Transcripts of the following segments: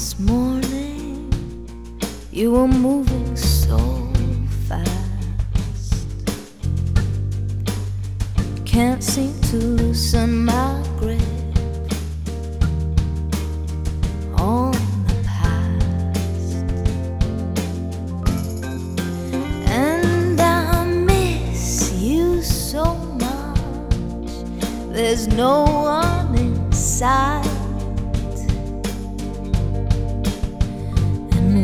this morning you were moving so fast. Can't seem to loosen my grip on the past. And I miss you so much. There's no one inside.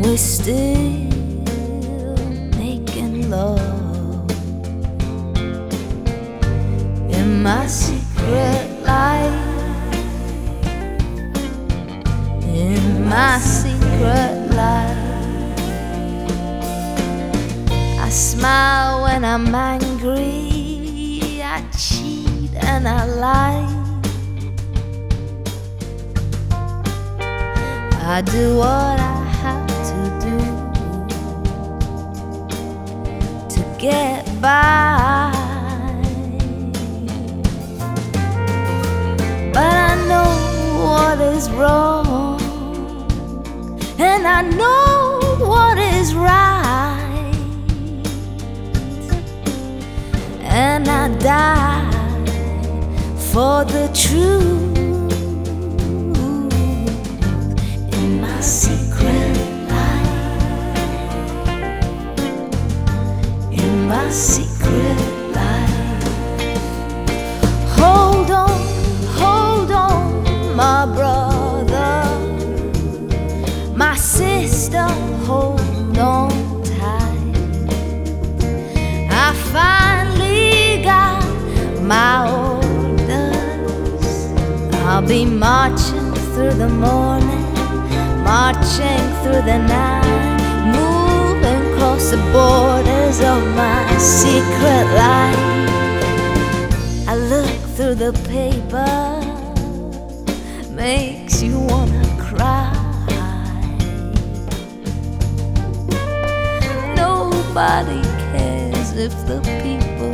We're still making love in my secret life. In my secret life, I smile when I'm angry. I cheat and I lie. I do what I do to get by. But I know what is wrong, and I know what is right, and I die for the truth sister, hold on tight. I finally got my orders. I'll be marching through the morning, marching through the night, moving across the borders of my secret life. I look through the paper, makes you wanna Nobody cares if the people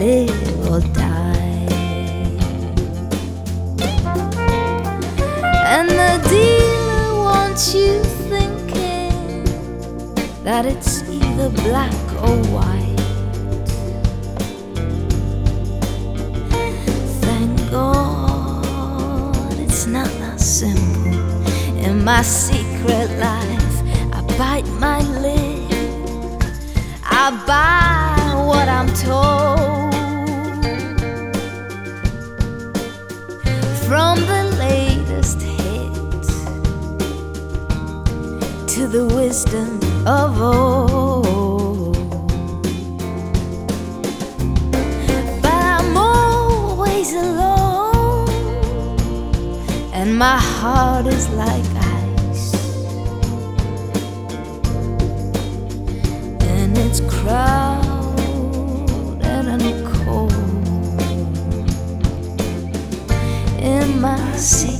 live or die. And the dealer wants you thinking that it's either black or white. Thank God it's not that simple. In my secret life, bite my lip. I buy what I'm told from the latest hit to the wisdom of old. But I'm always alone, and my heart is like ice, in